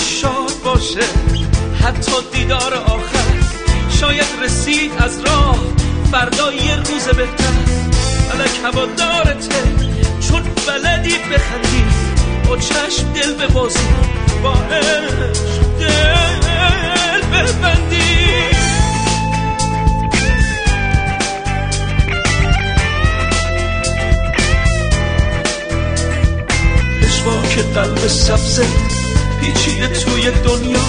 شاد باشه. حتی دیدار آخر شاید رسید از راه. فردا یه روز بهتر. فلک هوادارته چون بلدی بخندی. با چشم دل به بازی. با دل ببندی. که قلب سبزه. پیچیده توی دنیا.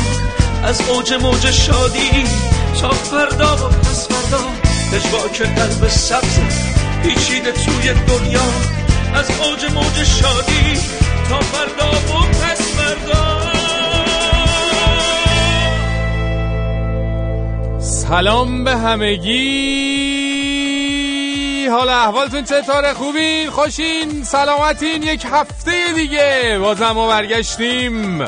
از اوج موج شادی تا فردا و پس فردا. که قلب سبزه پیچیده توی دنیا. از اوج موج شادی تا فردا و پس فردا. سلام به همگی. حالا احوالتون چطوره؟ خوبین خوشین؟ سلامتین؟ یک هفته دیگه. بازم ما برگشتیم.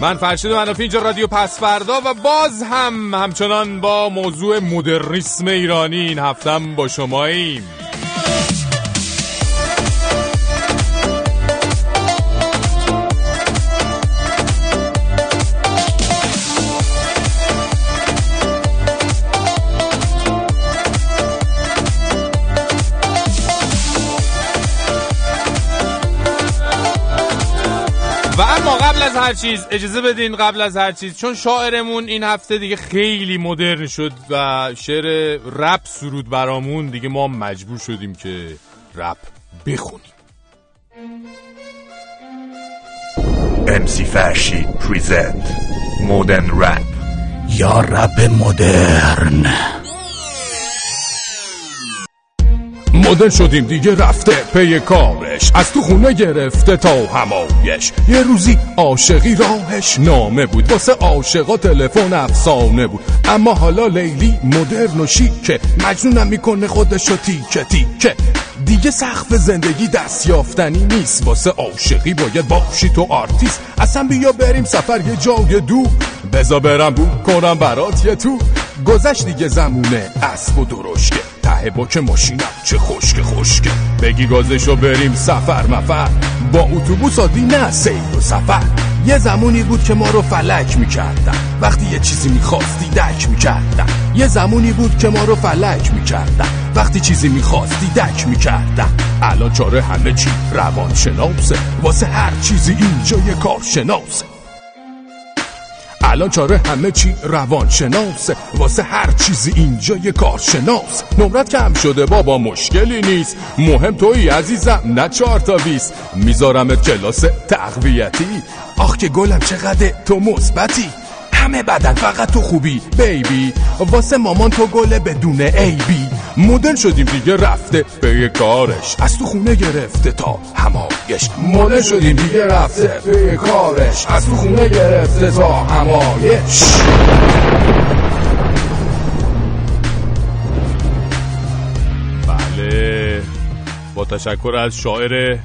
من فرشید منافی اینجا رادیو پسفردا و باز هم همچنان با موضوع مدرنیسم ایرانی این هفتم با شماییم. هر چیز اجازه بدین قبل از هر چیز چون شاعرمون این هفته دیگه خیلی مدرن شد و شعر رپ سرود برامون دیگه ما مجبور شدیم که رپ بخونیم. MC فرشید present مدرن رپ یا رپ مدرن. مدل شدیم دیگه رفته پی کارش. از تو خونه گرفته تا همایش. یه روزی عاشقی راهش نامه بود. واسه عاشقا تلفن افسانه بود. اما حالا لیلی مدرن و شیکه مجنونم می‌کنه خودشو تیکه تیکه. دیگه سقف زندگی دست یافتنی نیست. واسه عاشقی باید باشی تو آرتیست. اصلا بیا بریم سفر یه جای دور. بزا برم book کنم برات یه تور. گذشت دیگه زمونه اسب و درشکه. ته باک ماشینم چه خشک خشکه بگی گازشو بریم سفر مفر. با اتوبوس عادی نه سیر و سفر. یه زمانی بود که ما رو فلک می‌کردن. وقتی یه چیزی می‌خواستی دک می‌کردن. یه زمانی بود که ما رو فلک می‌کردن. وقتی چیزی می‌خواستی دک می‌کردن. الان چاره همه چی روان شناسه واسه هر چیزی اینجا یه کارشناسه. الان چاره همه چی روان شناسه واسه هر چیزی اینجا یه کارشناس. نمرت کم شده بابا مشکلی نیست. مهم توی عزیزم نه چهار تا بیست میذارمت کلاس تقویتی. آخ که گلم چقدر تو مثبتی. همه بدن فقط تو خوبی بیبی. واسه مامان تو گله بدون ای بی. مدل شدیم دیگه رفته به کارش. از تو خونه گرفته تا همایش. مدل شدیم دیگه رفته به کارش. از تو خونه گرفته تا همایش. بله. با تشکر از شاعر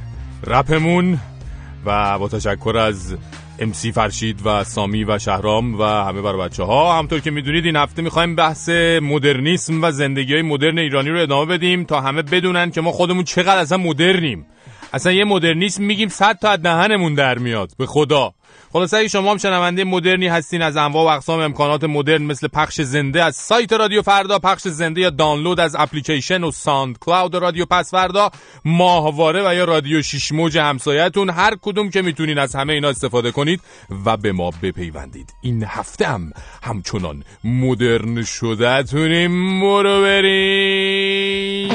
رپمون و با تشکر از امسی فرشید و سامی و شهرام و همه بر بچه ها همطور که می‌دونید این هفته می‌خوایم بحث مدرنیسم و زندگی های مدرن ایرانی رو ادامه بدیم تا همه بدونن که ما خودمون چقدر اصلا مدرنیم. اصلا یه مدرنیسم میگیم صد تا از دهنمون در میاد. به خدا. خلاصه اگه شما هم شنونده مدرنی هستین از انواع و اقسام امکانات مدرن مثل پخش زنده از سایت رادیو فردا پخش زنده یا دانلود از اپلیکیشن و ساند کلاود رادیو پس فردا ماهواره و یا رادیو شیش موج همسایتون هر کدوم که می‌تونین از همه اینا استفاده کنید و به ما بپیوندید. این هفته هم همچنان مدرن شده تونیم برو بریم!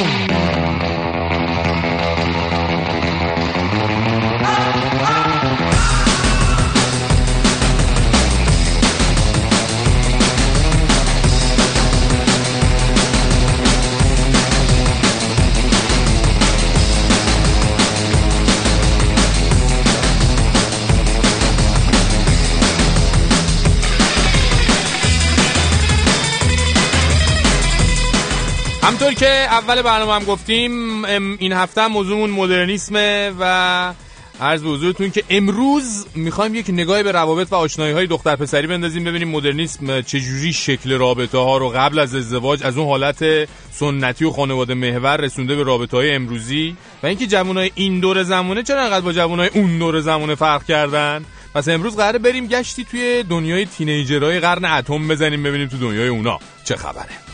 همطور که اول برنامه هم گفتیم این هفته موضوعمون مدرنیسمه و عرض به حضورتون که امروز می‌خوایم یک نگاهی به روابط و آشنایی های دختر پسری بندازیم ببینیم مدرنیسم چجوری شکل رابطه ها رو قبل از ازدواج از اون حالت سنتی و خانواده محور رسونده به رابطه های امروزی و اینکه های این دور زمانه چرا انقدر با های اون دور زمانه فرق کردن. پس امروز قراره بریم گشتی توی دنیای تینیجرهای قرن اتم بزنیم ببینیم تو دنیای اونا چه خبره.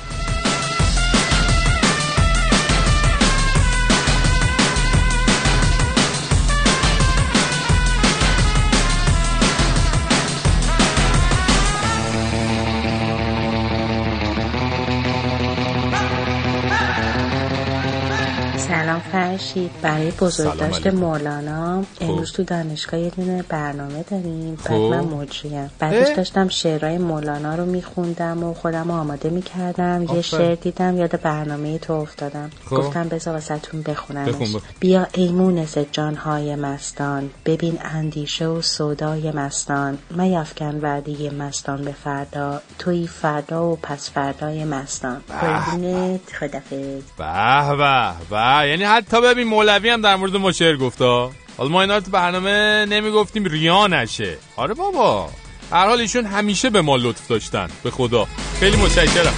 فرشید برای بزرگداشت مولانا امروز تو دانشگاه یه دونه برنامه داریم. بعد خب. من مجریم بعدش داشتم شعرهای مولانا رو میخوندم و خودم آماده می‌کردم. یه. شعر دیدم یاد برنامه تو افتادم. خب. گفتم بذار واسهتون بخونمش بخون. بیا ای مونس جانهای مستان ببین اندیشه و سودای مستان. میفکن وعده مستان به فردا توی فردا و پس فردای مستان. خدافظ. به به به. یعنی حتی ببین مولوی هم در مورد ما شعر گفتا حالا ما اینا تو برنامه نمی‌گفتیم ریا نشه. آره بابا. هر حال ایشون همیشه به ما لطف داشتن به خدا. خیلی متشکرم.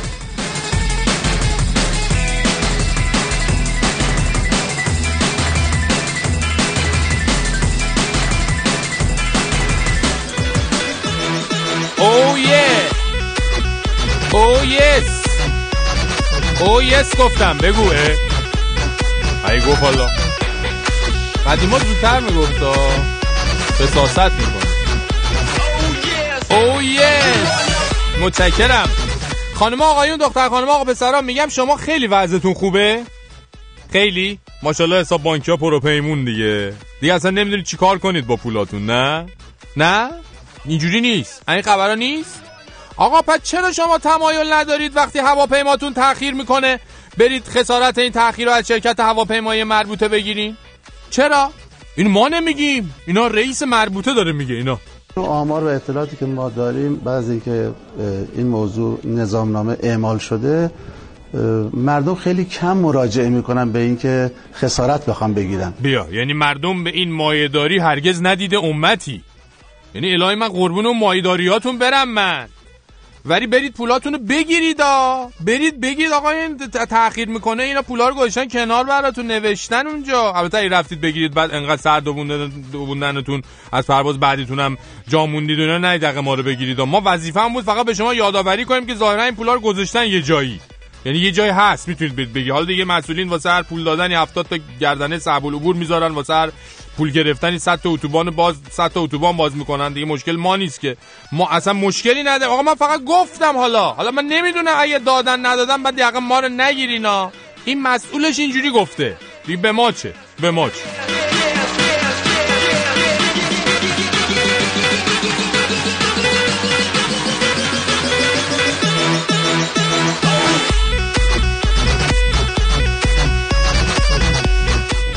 او یه او یس او یس گفتم بگو. ای گفت حالا. قدیما زودتر می‌گفت بساست میکن او یس متشکرم. خانم آقایون دختر خانم آقا پسرا میگم شما خیلی وضعتون خوبه؟ خیلی؟ ماشاءالله حساب بانکی ها پروپیمون دیگه. دیگه اصلا نمی‌دونید چیکار کنید با پولاتون نه؟ نه؟ اینجوری نیست. این خبرها نیست؟ آقا پس چرا شما تمایل ندارید وقتی هواپیماتون تأخیر می‌کنه برید خسارت این تأخیر رو از شرکت هواپیمایی مربوطه بگیرین. چرا؟ این ما نمیگیم. اینا رئیس مربوطه داره میگه اینا. آمار و اطلاعاتی که ما داریم بعد از اینکه این موضوع نظامنامه اعمال شده مردم خیلی کم مراجعه می‌کنن به اینکه خسارت بخوام بگیرن بیا یعنی مردم به این مایهداری هرگز ندیده امتی. یعنی الهی من قربون اون مایهداریاتون برم من. ولی برید پولاتونو بگیرید آ. برید بگید آقا این تاخیر می‌کنه اینا پولا رو گذاشتن کنار براتون نوشتن اونجا. البته اگه رفتید بگیرید بعد انقدر سر دووندن دووندنتون از پرواز بعدیتون هم جا موندید اینا نه دقیقه ما رو بگیرید. ما وظیفه بود فقط به شما یادآوری کنیم که ظاهرا این پولا رو گذاشتن یه جایی. یعنی یه جای هست می‌تونید برید بگی حالا دیگه مسئولین واسه هر پول دادن 70 تا گردنه صعب العبور می‌ذارن واسه هر پول گرفتنی 100 تا اتوبان باز 100 تا اتوبان باز می‌کنن. دیگه مشکل ما نیست که. ما اصلا مشکلی نداره آقا من فقط گفتم حالا. حالا من نمی‌دونم اگه دادن ندادن بعد یقه ما رو نگیرینا. این مسئولش اینجوری گفته. دیگه به ما چه؟ به ما چه؟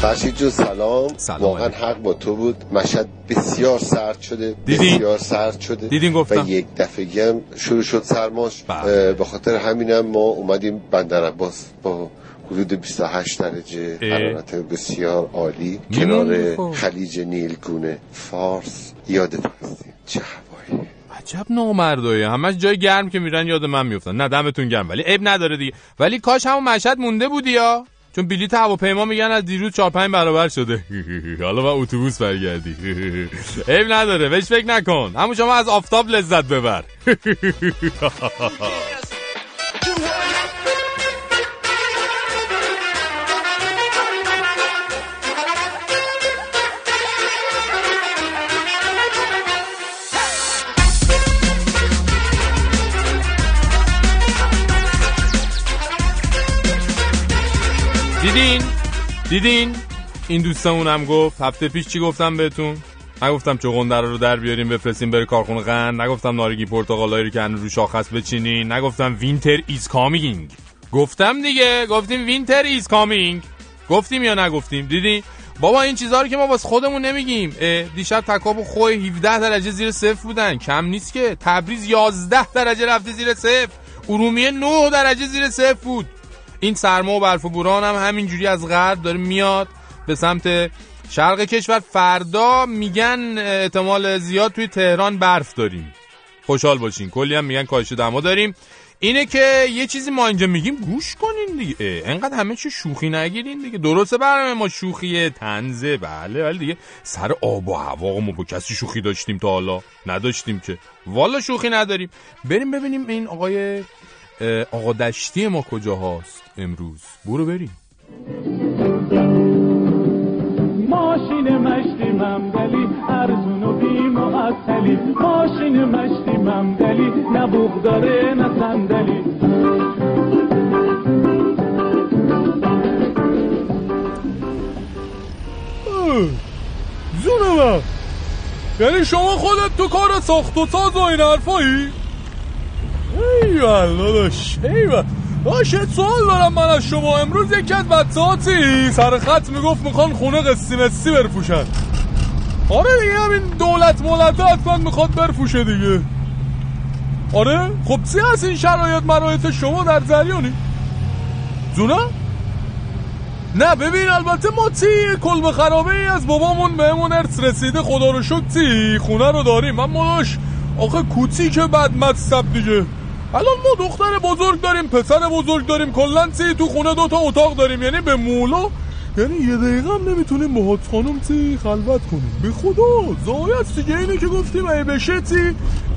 فرشید جو سلام. سلام واقعا. حق با تو بود مشهد بسیار سرد شده دیدین؟ بسیار سرد شده دیدین گفتم؟ و یک دفعه هم شروع شد سرماش بله. به خاطر همینم ما اومدیم بندر عباس با حدود 28 درجه. حرارت بسیار عالی کنار خب. خلیج نیلگونه فارس یادت هستیم چه هوایی عجب نامردایی همش جای گرم که میرن یاد من میفتن نه دمتون گرم ولی عیب نداره دیگه ولی کاش همون مشهد مونده بودی یا چون بلیت هواپیما میگن از دیروز 4 5 برابر شده. حالا با اتوبوس برگردی. عیب نداره بهش فکر نکن. همون شما از آفتاب لذت ببر. دیدین؟ دیدین؟ این دوستمون هم گفت. هفته پیش چی گفتم بهتون؟ نگفتم چغندر رو در بیاریم بفرستیم بره کارخونه قند نگفتم نارنگی پرتقالایی رو که هنوز رو شاخه‌ست بچینین. نگفتم winter is coming. گفتم دیگه. گفتیم winter is coming. گفتیم یا نگفتیم؟ دیدین؟ بابا این چیزها رو که ما واسه خودمون نمیگیم. دیشب تکاب و خوی 17 درجه زیر صفر بودن. کم نیست که. تبریز 11 درجه رفته زیر صفر. ارومیه 9 درجه زیر صفر بود. این سرما و برف و بوران هم همینجوری از غرب داره میاد به سمت شرق کشور. فردا میگن احتمال زیاد توی تهران برف داریم. خوشحال باشین. کلی هم میگن کاهش دما داریم. اینه که یه چیزی ما اینجا میگیم گوش کنین دیگه. انقدر همه چی شوخی نگیرین دیگه. درسته برنامه ما شوخی تنزه. بله ولی دیگه سر آب و هوا ما با کسی شوخی داشتیم تا حالا. نداشتیم که. والا شوخی نداریم. بریم ببینیم این آقای آقا دشتی ما کجا هاست امروز؟ برو بریم. ماشین مشتی ممدلی ارزون و بی معطلی ماشین مشتی ممدلی نه بوغ داره نه صندلی. جون یعنی شما خودت تو کار ساخت و ساز و این حرفایی؟ ای داداش ای باشه سوال دارم من از شما. امروز یکی از بچه‌هاتی سر خط می‌گفت می‌خوان خونه قسطی مسی برفوشن آره دیگه همین دولت مولت حتما می‌خواد برفوشه دیگه. آره؟ خب چی هست این شرایط؟ مرایط شما در زریانی جونه نه ببین البته ما تی کل خرابه ای از بابامون بهمون ارث رسیده خدا رو تی خونه رو داریم. اما داشت آخه کوچی که بد مدستب دیگه. الان ما دختر بزرگ داریم پسر بزرگ داریم کلا سی تو خونه دوتا اتاق داریم. یعنی به مولا یعنی یه دقیقه هم نمی‌تونیم با خانم تی خلوت کنیم. به خدا زایست دیگه اینه که گفتیم ای بشه تی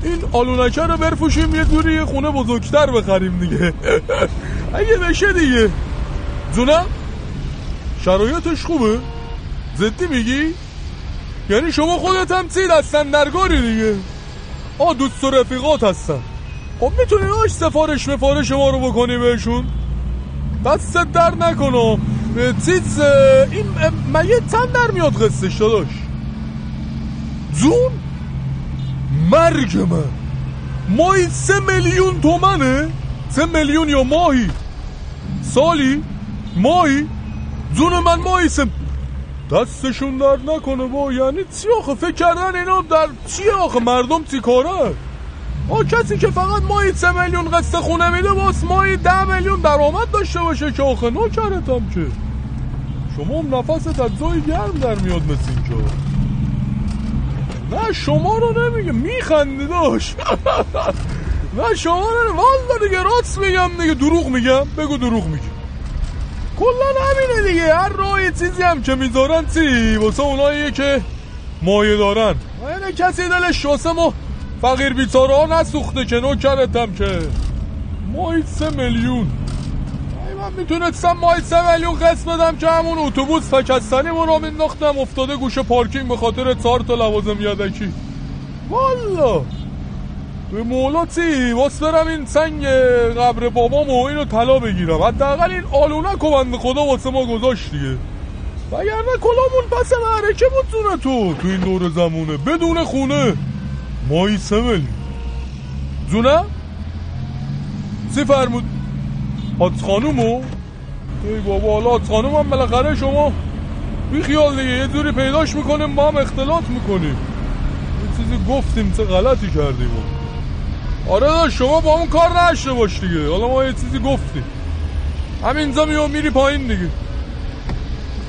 این آلونکه رو برفوشیم یه دوری یه خونه بزرگتر بخریم دیگه. اگه بشه دیگه. جونم شرایطش خوبه؟ زدی میگی؟ یعنی شما خودت هم تی دستن درگاری دیگه. آ دوست و رفیقات هستن. خب می‌تونی آش سفارش مفارش ما رو بکنی بهشون؟ دستت در نکنم چیز این مگه چند در میاد قصه داشت زون مرگ من. ماهی سه میلیون تومنه؟ سه میلیون یا ماهی؟ سالی؟ ماهی؟ زون من ماهی سه دستشون در نکنه با یعنی چی آخه؟ فکر کردن اینا در چی آخه؟ مردم چی کاره آ کسی که فقط ماهی سه میلیون قسط خونه میده باس ماهی ده میلیون درآمد داشته باشه که آخه نوکرتم که شما هم نفست از جای گرم در میاد مثل اینجا. نه شما رو نمیگه. میخندی داشت. نه شما رو والا دیگه راست میگم دیگه. دروغ میگم. بگو دروغ میگم. کلا همینه دیگه. هر راه چیزی هم که می‌ذارن چی؟ واسه اونایی که مایه دارن. یعنی کسی دلش شاسم و فقیر بیچاره ها نسوخته که نوکرتم که. ماهی سه میلیون. من می‌تونستم ماهی سه میلیون قسم بدم که همون اتوبوس فکستنی رو انداختم افتاده گوشه پارکینگ به خاطر چهار تا لوازم یدکی. والا. به مولا چی؟ واس برم این سنگ قبر بابام و اینو طلا بگیرم. حداقل این آلونک و بند خدا واسه ما گذاشت دیگه. وگرنه کلامون پس معرکه بود تو تو این دور زمونه بدون خونه. مایی سمل زونه؟ سی فرمود حادث خانومو؟ ای بابا حالا حادث خانوم هم بالاخره شما بی خیال دیگه یه جوری پیداش می‌کنیم با هم اختلاط می‌کنیم یه چیزی گفتیم چه غلطی کردیم آره شما با اون کار نشته باش دیگه حالا ما یه چیزی گفتیم همینجا میو میری پایین دیگه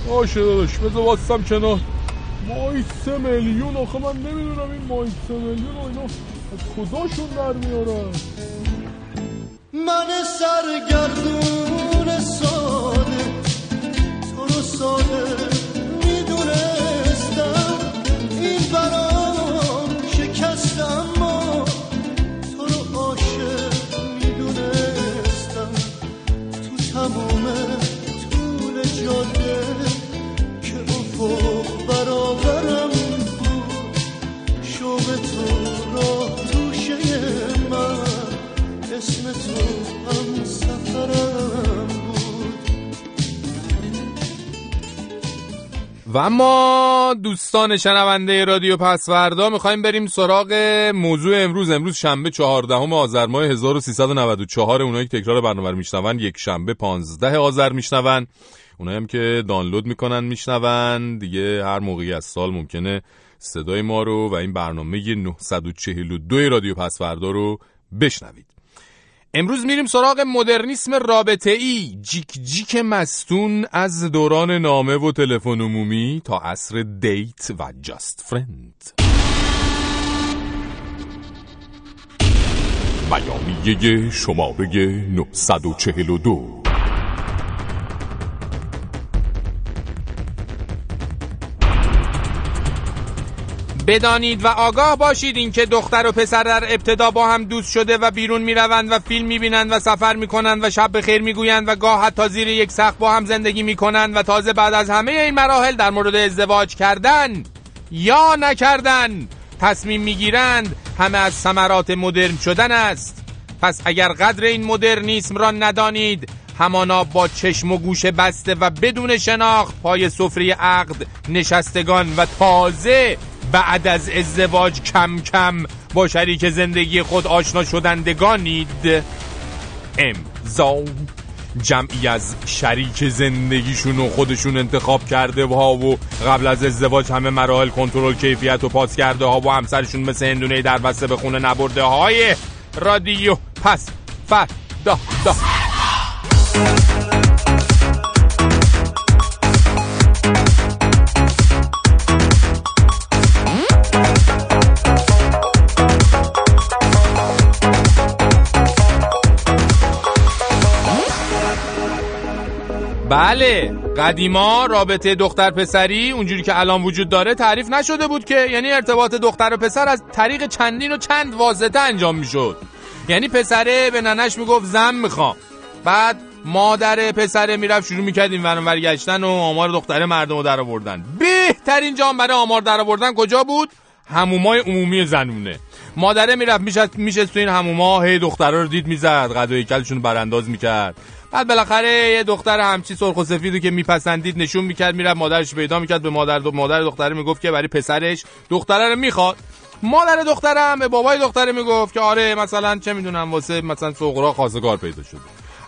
باشه داداش بذار واسم کنار مای سه میلیون آخه من نمی‌دونم این مای سه میلیون و اینا از کجاشون در میارن من سرگردون ساده تو رو ساده دوستان شنونده رادیو پسوردا می‌خوایم بریم سراغ موضوع امروز. امروز شنبه 14 آذر ماه 1394 اونایی که تکرار برنامه میشنون یک شنبه 15 آذر میشنون. اونایی هم که دانلود می‌کنن میشنون. دیگه هر موقعی از سال ممکنه صدای ما رو و این برنامه 942 رادیو پسوردا رو بشنوید. امروز میریم سراغ مدرنیسم رابطه ای جیک جیک مستون از دوران نامه و تلفن عمومی تا عصر دیت و جاست فرند. بیانیه شماره 942 بدانید و آگاه باشید اینکه دختر و پسر در ابتدا با هم دوست شده و بیرون می‌روند و فیلم می‌بینند و سفر می‌کنند و شب خیر می‌گویند و گاه حتی زیر یک سقف با هم زندگی می‌کنند و تازه بعد از همه این مراحل در مورد ازدواج کردن یا نکردن تصمیم می‌گیرند همه از ثمرات مدرن شدن است. پس اگر قدر این مدرنیسم را ندانید همانا با چشم و گوش بسته و بدون شناخت پای سفره عقد نشستگان و تازه بعد از ازدواج کم کم با شریک زندگی خود آشنا شدندگانید. امضا. جمعی از شریک زندگیشون و خودشون انتخاب کرده ها و قبل از ازدواج همه مراحل کنترل کیفیت و پاس کرده ها و همسرشون مثل هندونه در بسته به خونه نبرده های رادیو. پس فر بله. قدیما رابطه دختر پسری اونجوری که الان وجود داره تعریف نشده بود که یعنی ارتباط دختر و پسر از طریق چندین و چند واسطه انجام می‌شد. یعنی پسره به ننش می‌گفت زن می‌خوام. بعد مادر پسره می‌رفت شروع می‌کرد این ورانور گشتن و آمار دختر مردم رو در آوردن بهترین جام برای آمار در آوردن کجا بود؟ همومای عمومی زنونه. مادره می‌رفت میشه میشه تو این هموما هی رو دید می‌زد غذای کلشون برانداز می‌کرد. بعد بالاخره یه دختر همچی سرخ و سفیدو که میپسندید نشون می‌کرد می‌رفت مادرش پیدا می‌کرد به مادر دو مادر دختره می‌گفت که برای پسرش دختره رو می‌خواد. مادر دخترم به بابای دختره می‌گفت که آره مثلا چه می‌دونم واسه مثلا فقرا خواستگار پیدا شده.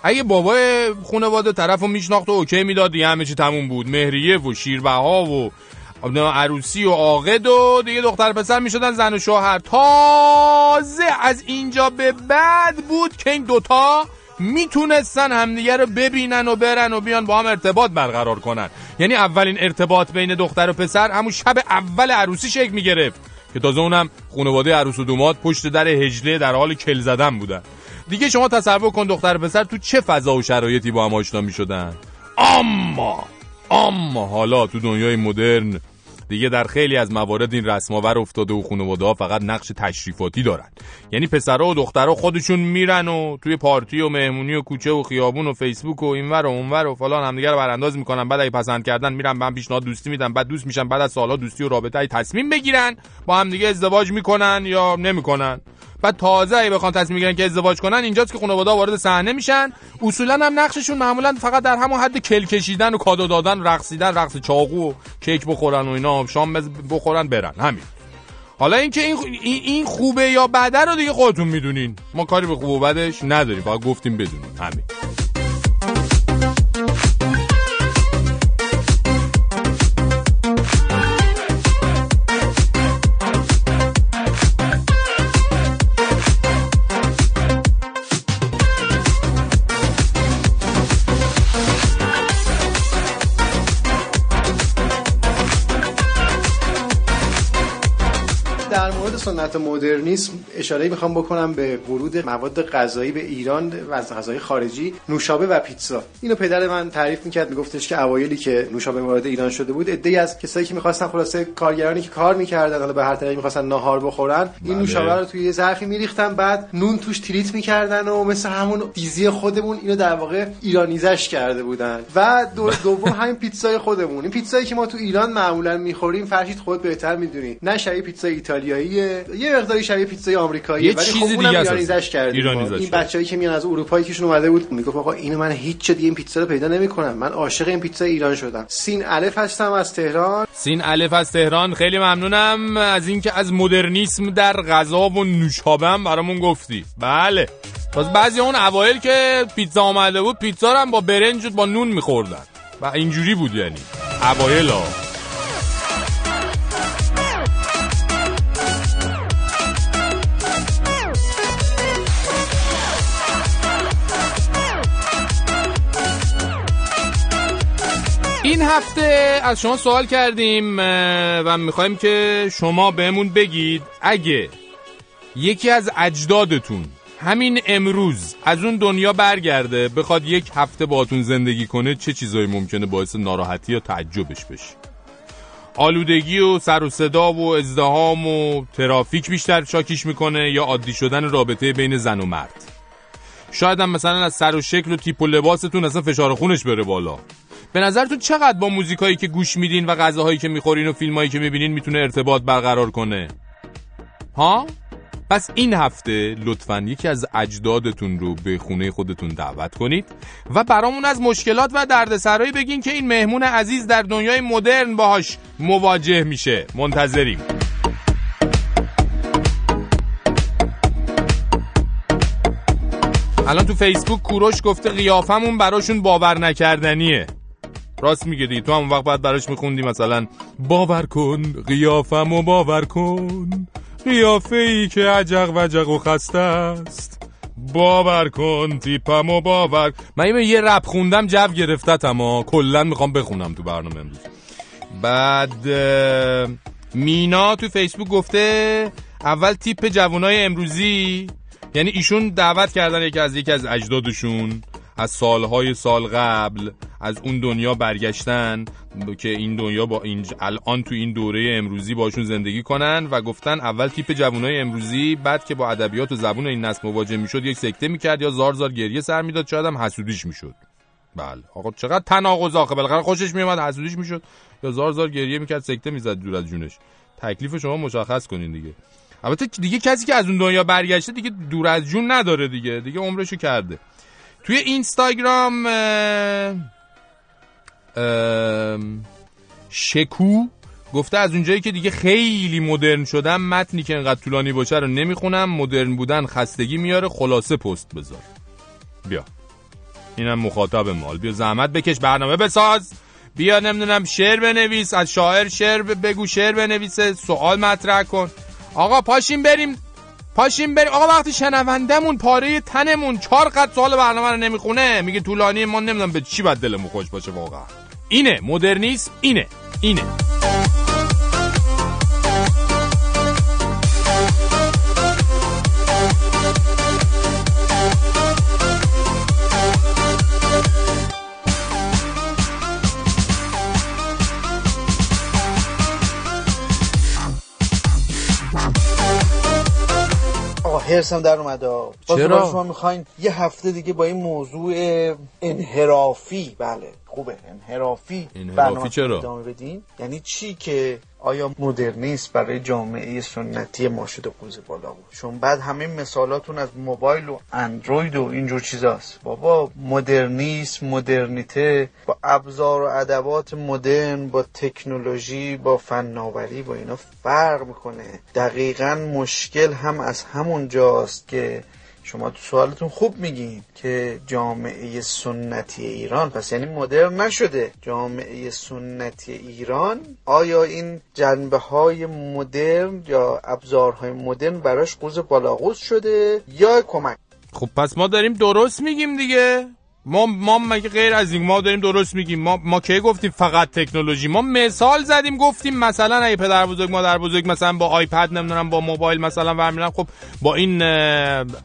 اگه بابای خانواده طرفو میشناخت و اوکی می‌داد دیگه همه چی تموم بود. مهریه و شیربها و عروسی و عاقد و دیگه دختر پسر می‌شدن زن و شوهر. تازه از اینجا به بعد بود که این دوتا می‌تونستن همدیگه رو ببینن و برن و بیان با هم ارتباط برقرار کنن. یعنی اولین ارتباط بین دختر و پسر همون شب اول عروسی شکل می‌گرفت. که تازه اونم خانواده عروس و دومات پشت در هجله در حال کل زدن بودن. دیگه شما تصور کن دختر و پسر تو چه فضا و شرایطی با هم آشنا می‌شدن. اما اما حالا تو دنیای مدرن دیگه در خیلی از موارد این رسماور افتاده و خانواده فقط نقش تشریفاتی دارن. یعنی پسرها و دخترها خودشون میرن و توی پارتی و مهمونی و کوچه و خیابون و فیسبوک و اینور و اونور و فلان همدیگه رو برانداز می‌کنن. بعد اگه پسند کردن میرن من پیشنهاد دوستی میدن. بعد دوست میشن بعد از سالها دوستی و رابطه تصمیم بگیرن با همدیگه ازدواج می‌کنن یا نمی‌کنن. بعد تازه ای بخوان تصمیم بگیرن که ازدواج کنن اینجاست که خانواده وارد صحنه میشن. اصولا هم نقششون معمولا فقط در همون حد کل کشیدن و کادو دادن رقصیدن رقص چاقو و کیک بخورن و اینا شام بخورن برن. همین. حالا اینکه این این خوبه یا بده رو دیگه خودتون می‌دونین. ما کاری به خوب و بدش نداریم. فقط گفتیم بدونین. همین. سنت مدرنیسم اشاره می‌خوام بکنم به ورود مواد غذایی به ایران و از غذای خارجی نوشابه و پیتزا. اینو پدر من تعریف می‌کرد میگفتش که اوایلی که نوشابه وارد ایران شده بود عده‌ای از کسایی که می‌خواستن خلاصه کارگرانی که کار می‌کردن حالا به هر طریقی می‌خواستن ناهار بخورن این بله. نوشابه رو توی یه ظرفی میریختن بعد نون توش تریت می‌کردن و مثل همون دیزی خودمون اینو در واقع ایرانیزش کرده بودن. و دو دوم همین پیتزای خودمون. این پیتزایی که ما تو ایران معمولا می‌خوریم فرشید خود بهتر می‌دونی. نه شبیه پیتزای ایتالیاییه یه مقداری شبیه پیتزای آمریکایی ولی خب اونم ایرانیزش کردیم. این بچه‌ای که میان از اروپایی کهشون اومده بود می‌گفت آقا اینو من هیچ دیگه این پیتزا رو پیدا نمی‌کنم. من عاشق این پیتزا ایران شدم. سین الف هستم از تهران. سین الف از تهران. خیلی ممنونم از اینکه از مدرنیسم در غذا و نوشابه هم برامون گفتی. بله. باز بعضی اون اوایل که پیتزا آمده بود پیتزا رو هم با برنج با نون میخوردن. و اینجوری بود یعنی. اوایل ها این هفته از شما سوال کردیم و می‌خوایم که شما بهمون بگید اگه یکی از اجدادتون همین امروز از اون دنیا برگرده بخواد یک هفته باتون زندگی کنه چه چیزایی ممکنه باعث ناراحتی یا تعجبش بشه؟ آلودگی و سر و صدا و ازدهام و ترافیک بیشتر شاکیش می‌کنه یا عادی شدن رابطه بین زن و مرد؟ شاید هم مثلا از سر و شکل و تیپ و لباستون اصلا فشار خونش بره بالا. به نظرتون چقدر با موزیکایی که گوش میدین و غذاهایی که می‌خورین و فیلمایی که می‌بینین می‌تونه ارتباط برقرار کنه؟ ها؟ پس این هفته لطفا یکی از اجدادتون رو به خونه خودتون دعوت کنید و برامون از مشکلات و دردسرایی بگین که این مهمون عزیز در دنیای مدرن باهاش مواجه میشه. منتظریم. الان تو فیسبوک کوروش گفته قیافمون براشون باور نکردنیه. راست میگه دیگه تو هم وقت بعد براش میخوندی مثلا باور کن قیافمو باور کن قیافه ای که عجق و و خسته است. باور کن تیپمو باور. من یه رپ خوندم جو گرفته تما کلا می‌خوام بخونم تو برنامه امروز. بعد مینا تو فیسبوک گفته اول تیپ جوانای امروزی یعنی ایشون دعوت کردن یکی از یکی از اجدادشون. از سالهای سال قبل از اون دنیا برگشتن که این دنیا با این الان تو این دوره امروزی باشون زندگی کنن و گفتن اول تیپ جوانای امروزی بعد که با ادبیات و زبون این نسل مواجه می‌شد یک سکته می‌کرد یا زار زار گریه سر می‌داد شاید هم حسودیش می‌شد. بله. آقا چقدر تناقض آخه. بالاخره خوشش میومد حسودیش می‌شد. یا زار زار گریه می‌کرد سکته می‌زد دور از جونش. تکلیف شما مشخص کنین دیگه. البته دیگه کسی که از اون دنیا برگشته دیگه دور از جون نداره دیگه. دیگه عمرشو کرده. توی اینستاگرام شکو گفته از اونجایی که دیگه خیلی مدرن شدم متنی که انقدر طولانی باشه رو نمی‌خونم. مدرن بودن خستگی میاره. خلاصه پست بذار. بیا. اینم مخاطب مال. بیا زحمت بکش. برنامه بساز. بیا نمی‌دونم شعر بنویس. از شاعر شعر بگو شعر بنویسه. سوال مطرح کن. آقا پاشیم بریم. پاشیم بریم. آقا وقتی شنوندمون پاره تنمون چهار قد سوال برنامه رو نمی‌خونه میگه طولانی ما نمی‌دونم به چی باید دلمون خوش باشه واقعا. اینه مدرنیسم اینه. اینه. هرسم در اومده. چرا؟ شما می‌خواین یه هفته دیگه با این موضوع انحرافی. بله. خوبه. انحرافی انحرافی چرا؟ ادامه بدین. یعنی چی که آیا مدرنیست برای جامعه سنتی ما شده قوز بالا بود؟ چون بعد همه مثالاتون از موبایل و اندروید و اینجور چیزاست. بابا مدرنیست مدرنیته با ابزار و ادوات مدرن با تکنولوژی با فناوری با اینا فرق می‌کنه. دقیقا مشکل هم از همون جاست که شما تو سوالتون خوب میگین که جامعه سنتی ایران پس یعنی مدرن نشده. جامعه سنتی ایران آیا این جنبه های مدرن یا ابزارهای مدرن براش قوز بالاقوز شده یا کمک؟ خب پس ما داریم درست میگیم دیگه. ما ما مگه غیر از این ما داریم درست میگیم. ما ما کی گفتیم فقط تکنولوژی؟ ما مثال زدیم گفتیم مثلا اگه پدر بزرگ مادر بزرگ مثلا با آیپد نمی‌دونم با موبایل مثلا ورمیرن خب با این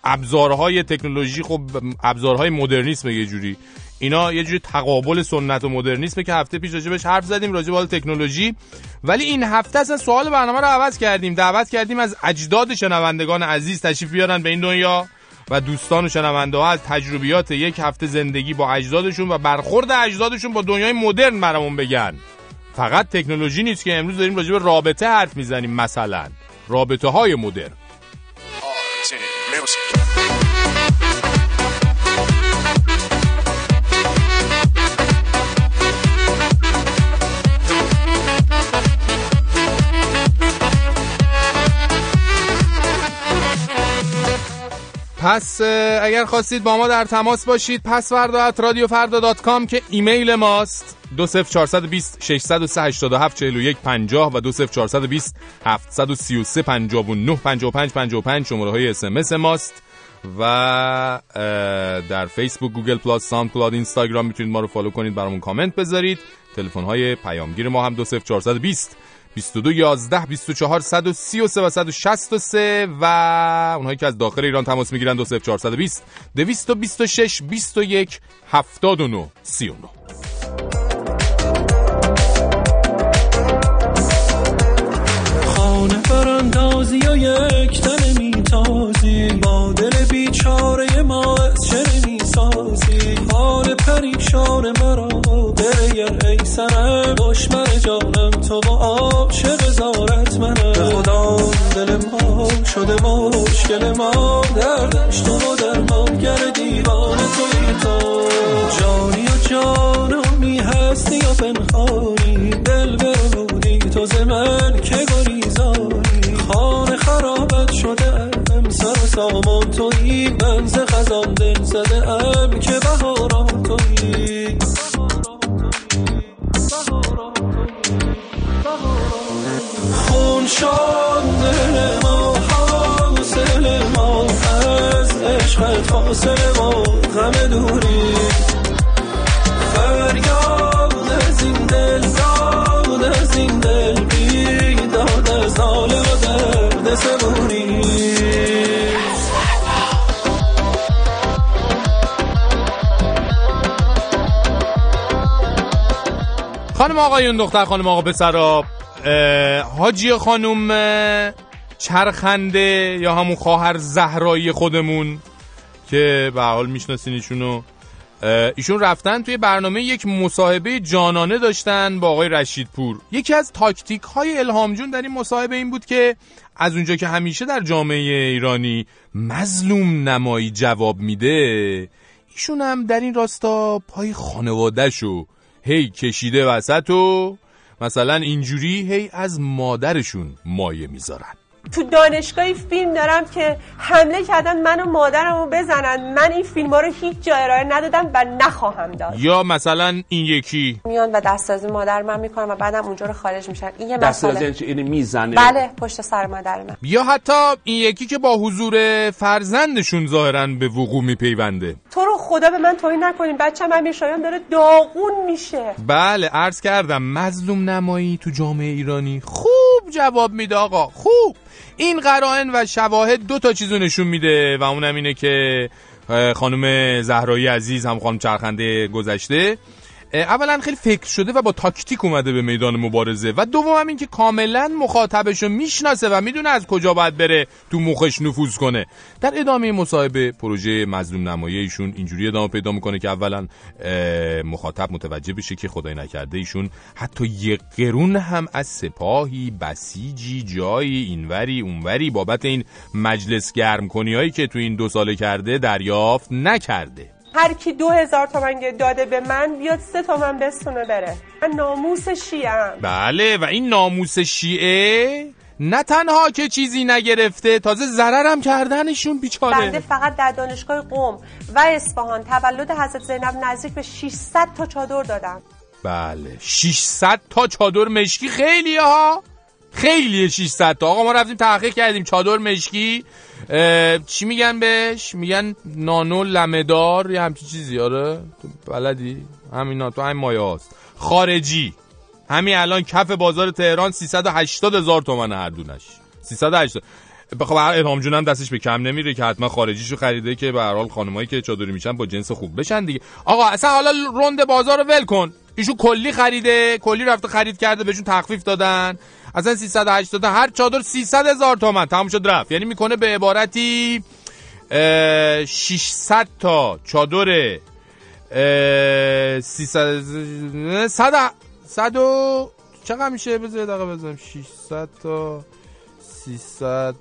ابزارهای تکنولوژی خب ابزارهای مدرنیسم یه جوری. اینا یه جوری تقابل سنت و مدرنیسم که هفته پیش راجبش حرف زدیم راجع به تکنولوژی. ولی این هفته اصلا سوال برنامه رو عوض کردیم. دعوت کردیم از اجداد شنوندگان عزیز تشریف بیارن به این دنیا. و دوستان و شنونده ها از تجربیات یک هفته زندگی با اجدادشون و برخورد اجدادشون با دنیای مدرن برامون بگن. فقط تکنولوژی نیست که امروز داریم راجع به رابطه حرف می‌زنیم مثلا. رابطه های مدرن پس اگر خواستید با ما در تماس باشید پس فردا رادیو فردا کام که ایمیل ماست. دو سف 420 603 87 41 50 و دو سف 420 733 59 55 55 شماره های SMS ماست. و در فیسبوک گوگل پلاس SoundCloud اینستاگرام می‌تونید ما رو follow کنید برامون کامنت بذارید. تلفن های پیامگیر ما هم دو صفر 420 22 11 24 133 و 163 و اونهایی که از داخل ایران تماس می‌گیرن 20420 226 21 79 39 خانه براندازی و یک تن میتازی با دل بیچاره می‌سازی حال پریشان مرا. بیر ای سرم دشمن جانم تو با عاشق زارت منم خدا دل ما شده مشکل ما. دردش تو و درمانگر دیوان توی تو. جانی و جانمی هستی و پنهانی. دل برودی تو ز من که گریزانی. خانه خرابت شده. سر سامان تویی من ز خزان دل زده ام که بهاران تویی. خون شد دل ما حاصل ما از عشقت فاصل ما غم دوری. خانم آقایون دختر خانم آقا پسرا حاجی خانم چرخنده یا همون خواهر زهرایی خودمون که به حال می‌شناسین ایشونو. ایشون رفتن توی برنامه یک مصاحبه جانانه داشتن با آقای رشید پور. یکی از تاکتیک های الهامجون در این مصاحبه این بود که از اونجا که همیشه در جامعه ایرانی مظلوم نمایی جواب میده ایشون هم در این راستا پای خانوادهشو هی کشیده وسط و مثلا اینجوری هی از مادرشون مایه می‌ذارن. تو دانشگاهی فیلم دارم که حمله کردن من و مادرم رو بزنن من این فیلم ها رو هیچ جا ارائه ندادم و نخواهم داد. یا مثلا این یکی. میان و دستازی مادر من می‌کنم و بعدم اونجا رو خارج میشن. این یه مسئله. اینو می‌زنه. بله پشت سر مادر من. یا حتی این یکی که با حضور فرزندشون ظاهرا به وقوع میپیونده. تو رو خدا به من توهین نکنین بچه من شایان داره داغون میشه. بله عرض کردم مظلوم نمایی تو جامعه ایرانی. خوب جواب میده آقا خوب. این قرائن و شواهد دو تا چیزو نشون میده و اونم اینه که خانم زهرایی عزیز هم خانم چرخنده گذشته. اولا خیلی فکر شده و با تاکتیک اومده به میدان مبارزه و دوم هم این که کاملا مخاطبشو می‌شناسه و می‌دونه از کجا باید بره تو مخش نفوذ کنه. در ادامه مصاحبه پروژه مظلوم نمایی ایشون اینجوری ادامه پیدا می‌کنه که اولا مخاطب متوجه بشه که خدای نکرده ایشون حتی یک قرون هم از سپاهی بسیجی جایی اینوری اونوری بابت این مجلس گرم کنی هایی که تو این دو ساله کرده دریافت نکرده. هر کی دو هزار تومن داده به من بیاد سه تومن بستونه بره. من ناموس شیعم. بله و این ناموس شیعه نه تنها که چیزی نگرفته تازه ضررم کردنشون بیچاره. بنده فقط در دانشگاه قم و اصفهان تولد حضرت زینب نزدیک به 600 تا چادر دادم. بله 600 تا چادر مشکی خیلیه ها. خیلیه 600 تا. آقا ما رفتیم تحقیق کردیم. چادر مشکی. چی میگن بهش؟ میگن نانو لمدار یه همچی چیزی. آره تو بلدی؟ همینا تو همین مایه هاست. خارجی. همین الان کف بازار تهران 380 هزار تومن هر دونش 380 بخوام الهام جونم دستش به کم نمیره که حتما خارجیشو خریده که به هر حال خانمایی که چادری میشن با جنس خوب بشن دیگه. آقا اصلا حالا روند بازار رو ول کن. ایشون کلی خریده کلی رفته خرید کرده بهشون تخفیف دادن اصلا 380 هر چادر 300 هزار تومن تموم شد رفت یعنی می‌کنه به عبارتی اه، 600 تا چادر اه، 300 صد صد و چقدر میشه بذار دقیقه بزنم 600 تا 300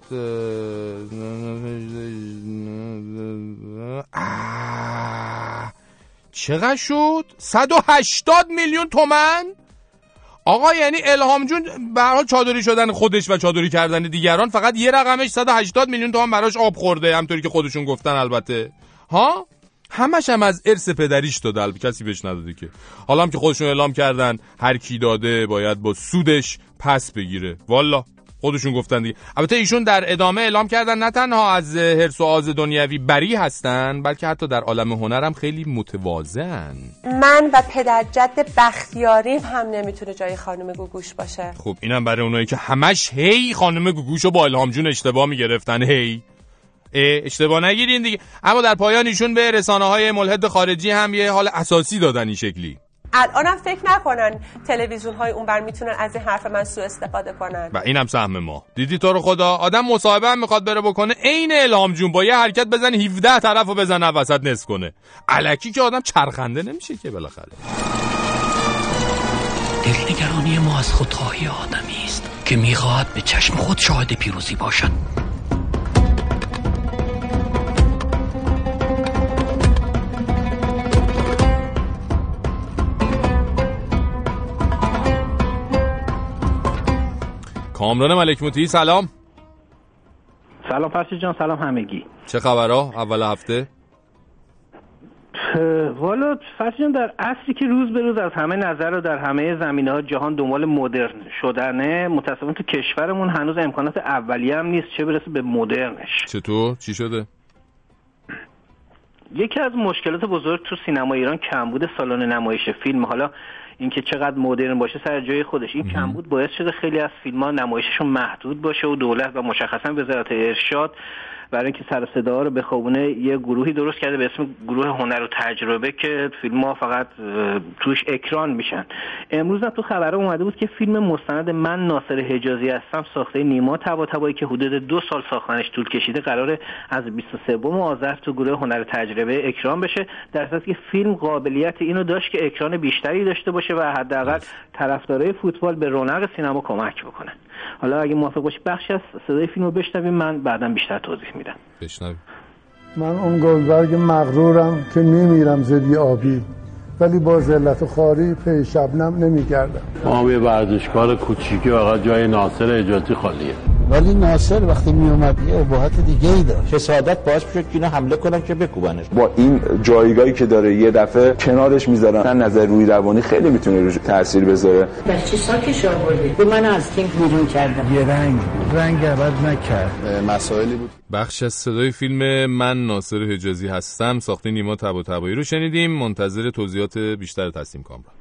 آه، چقدر شد؟ 180 میلیون تومن؟ آقا یعنی الهام جون حال چادری شدن خودش و چادری کردن دیگران فقط یه رقمش 180 میلیون تومن براش آب خورده همطوری که خودشون گفتن البته. ها؟ همش هم از ارث پدریش داده البته کسی بهش نداده که. حالا هم که خودشون اعلام کردن هر کی داده باید با سودش پس بگیره. والا. خودشون گفتن دیگه. البته ایشون در ادامه اعلام کردن نه تنها از هرس و آز دنیوی بری هستن بلکه حتی در عالم هنر هم خیلی متواضعن من و پدر جد بختیاریم هم نمی‌تونه جای خانم گوگوش باشه. خب اینم برای اونایی که همش هی خانم گوگوشو با الهام جون اشتباه می‌گرفتن هی. اه، اشتباه نگیرین دیگه. اما در پایان ایشون به رسانه های ملحد خارجی هم یه حال اساسی دادن این شکلی. الانم فکر نکنن تلویزیون های اونور می‌تونن از این حرف من سوء استفاده کنن. و اینم سهم ما. دیدی تو رو خدا؟ آدم مصاحبه هم می‌خواد بره بکنه. عین الهام جون با یه حرکت بزن 17 طرف رو بزنه وسط نصف کنه. علکی که آدم چرخنده نمیشه که بالاخره. دلنگرانی ما از خودخواهی آدمی است که می‌خواهد به چشم خود شاهد پیروزی باشد. کامران ملک موتی سلام. سلام فرشی جان سلام همگی. چه خبرها؟ اول هفته؟ والا فرشی جان در عصری که روز به روز از همه نظر و در همه زمینه ها جهان دنبال مدرن شدنه متاسفانه تو کشورمون هنوز امکانات اولیه هم نیست چه برسه به مدرنش. چطور؟ چی شده؟ یکی از مشکلات بزرگ تو سینما ایران کمبود سالن نمایش فیلم. حالا اینکه چقدر مدرن باشه سر جای خودش. این کمبود باعث شده خیلی از فیلم ها نمایششون محدود باشه و دولت و مشخصا وزارت ارشاد برای اینکه سر صدا رو بخوابونه یه گروهی درست کرده به اسم گروه هنر و تجربه که فیلم ها فقط توش اکران میشن. امروز هم تو خبرها اومده بود که فیلم مستند من ناصر حجازی هستم ساخته نیما طباطبایی که حدود دو سال ساختنش طول کشیده قرار از 23 آذر تو گروه هنر تجربه اکران بشه. در اساسی که فیلم قابلیت اینو داشت که اکران بیشتری داشته باشه و حداقل طرفدارای فوتبال به رونق سینما کمک بکنه حالا اگه موافق باشی بخشی از صدای فیلم رو بشنویم من بعدا بیشتر توضیح میدم. بشنویم. من اون گلبرگ مغرورم که نمیرم زدی آبی. ولی با ذلت و خاری پی شبنم نمیگردم. ما هم یه ورزشکار کوچیکی فقط جای ناصر اجازی خالیه. ولی ناصر وقتی می اومد یه ابهت دیگه ای داشت. حسادت باعث می‌شد که اینا حمله کنن که بکوبنش. با این جایگاهی که داره یه دفعه کنارش می‌ذارن از نظر روی روانی خیلی می‌تونه روش تاثیر بذاره. چی ساکش آوردی؟ به من از تیم بیرون کردم. یه رنگ رنگ عوض نکرد. مسائلی بود. بخش از صدای فیلم من ناصر حجازی هستم. ساخته نیما طباطبایی رو شنیدیم. منتظر توضیحات بیشتر تسلیم کامران.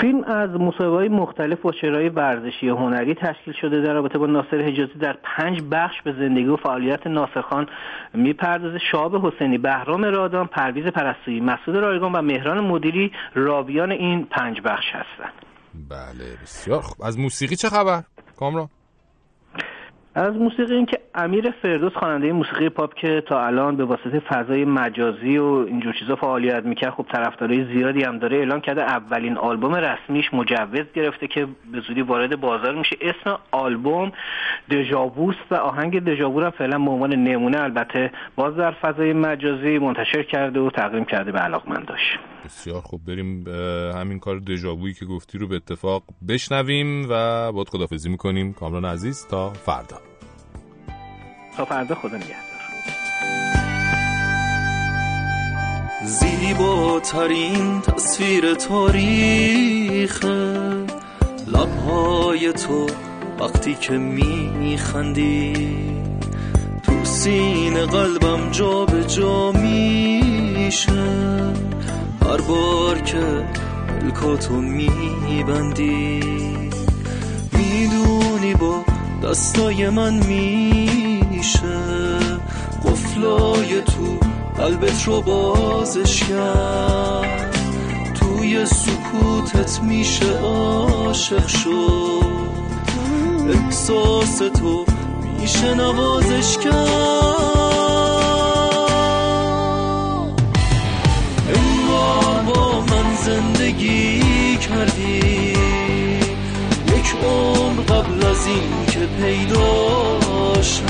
فیلم از مصاحبه‌های مختلف با چهره‌های ورزشی و هنری تشکیل شده. در رابطه با ناصر حجازی در پنج بخش به زندگی و فعالیت ناصر خان می‌پردازه. شاب حسینی بهرام رادان پرویز پرستویی مسعود رایگان و مهران مدیری راویان این پنج بخش هستند بله بسیار خوب. از موسیقی چه خبر؟ کامران. از موسیقی این که امیر فردوس خواننده موسیقی پاپ که تا الان به واسطه فضای مجازی و اینجور چیزا فعالیت می‌کرد خب طرفدارای زیادی هم داره اعلام کرده. اولین آلبوم رسمیش مجوز گرفته که به زودی وارد بازار میشه. اسم آلبوم دژاووست و آهنگ دژاوو رو فعلا به عنوان نمونه البته باز در فضای مجازی منتشر کرده و تقدیم کرده به علاقمنداش. بسیار خوب. بریم همین کار دژاوویی که گفتی رو به اتفاق بشنویم و باد خدافزی می‌کنیم. کامران عزیز تا فردا. تا فردا خدا نگهدار. زیباترین تصویر تاریخ لبهای تو وقتی که میخندی تو سینه قلبم جا به جا میشه. هر بار که پلکاتو میبندی می‌دونی با دستای من میشه قفلای تو قلبت رو بازش کرد. توی سکوتت میشه عاشق شد. احساس تو میشه نوازش کرد. با من زندگی کردی. یک عمر قبل از این که پیداشم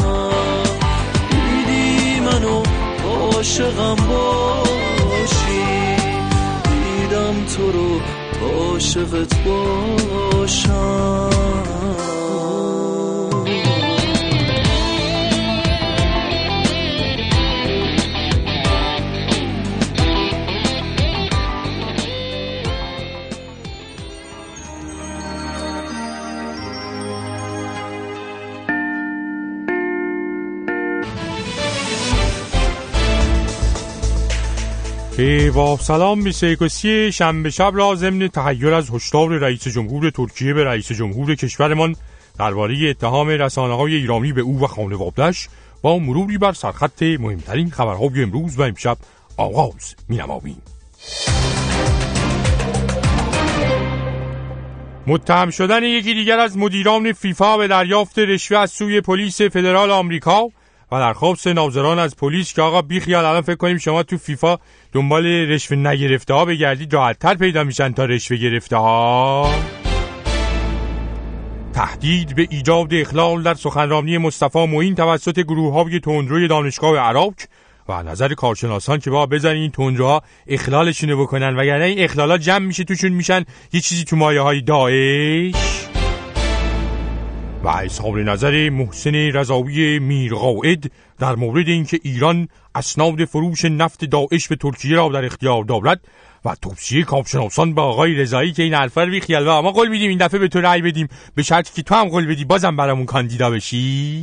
دیدی منو عاشقم باشی. دیدم تو رو عاشقت باشم. که با سلام به سیکوسی شنبه شب را ضمن تحیر از هشدار رئیس جمهور ترکیه به رئیس جمهور کشورمان درباره اتهام رسانه های ایرانی به او و خانوادهش با مروری بر سرخط مهمترین خبرهای امروز و امشب آغاز می متهم شدن یکی دیگر از مدیران فیفا به دریافت رشوه از سوی پلیس فدرال آمریکا و درخواست ناظران از پلیس که آقا بیخیال الان فکر کنیم شما تو فیفا دنبال رشوه نگرفته ها بگردید راحتتر پیدا میشن تا رشوه گرفته ها. تهدید به ایجاد اخلال در سخنرانی مصطفی معین توسط گروه های تندروی دانشگاه عراق و نظر کارشناسان که با بزنین این تندروها اخلالشونه بکنن وگرنه این اخلالات جمع میشه توشون میشن یه چیزی تو مایه های داعش. و اظهار نظر محسن رضاوی میرقائد در مورد اینکه ایران اسناد فروش نفت داعش به ترکیه را در اختیار دارد و توصیه کارشناسان به آقای رضایی که این حرفا رو بیخیال و ما قول میدیم این دفعه به تو رأی بدیم به شرطی که تو هم قول بدی بازم برامون کاندیدا بشی.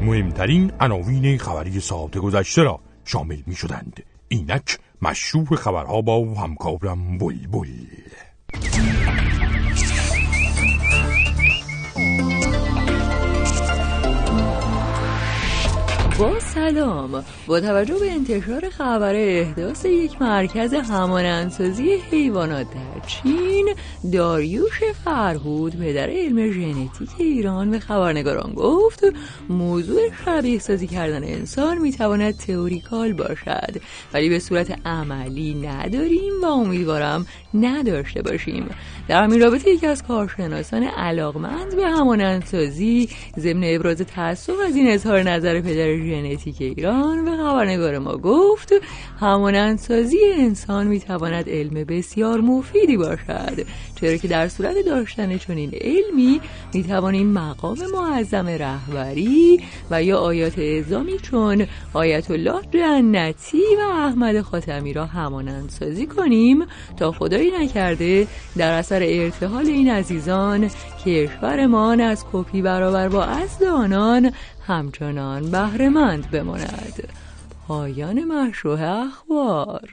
مهمترین عناوین خبری ساعت گذشته را شامل می شدند اینک مشروع خبرها با همکارم بلبل. سلام. با توجه به انتشار خبر احداث یک مرکز همانندسازی حیوانات در چین داریوش فرهود پدر علم ژنتیک ایران به خبرنگاران گفت موضوع شبیه سازی کردن انسان می‌تواند تئوریکال باشد. ولی به صورت عملی نداریم و امیدوارم نداشته باشیم. در همین رابطه یکی از کارشناسان علاقمند به همانندسازی ضمن ابراز تاسف از این اظهار نظر پدر ژنتیک ایران به خبرنگار ما گفت همانندسازی انسان می‌تواند علم بسیار مفیدی باشد. چرا که در صورت داشتن چنین علمی می‌توانیم مقام معظم رهبری و یا آیات اعظامی چون آیت الله جنتی و احمد خاتمی را همانندسازی کنیم تا خدایی نکرده در اثر ارتحال این عزیزان کشورمان از کپی برابر با اصل آنان همچنان بهرهمند بماند. پایان مشروع اخبار.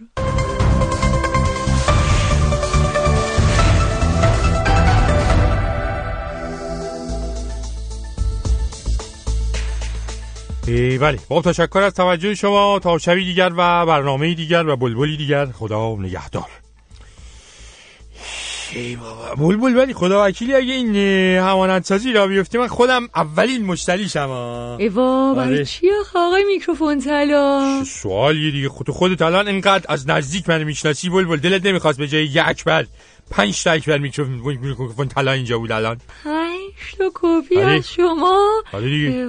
بله. با تشکر از توجه شما تا شبی دیگر و برنامه دیگر و بلبلی دیگر خدا نگهدار. بلبل ولی خدا وکیلی اگه این همانندسازی را بیفته من خودم اولین مشتری شما ایوا برای آره. چی آقای میکروفون طلا سوالی دیگه. خود خودت الان اینقدر از نزدیک من می‌شناسی بلبل دلت نمی‌خواست به جای یک بر پنج تا اکبر میکروفون طلا اینجا بود الان. پنج تا کپی از شما.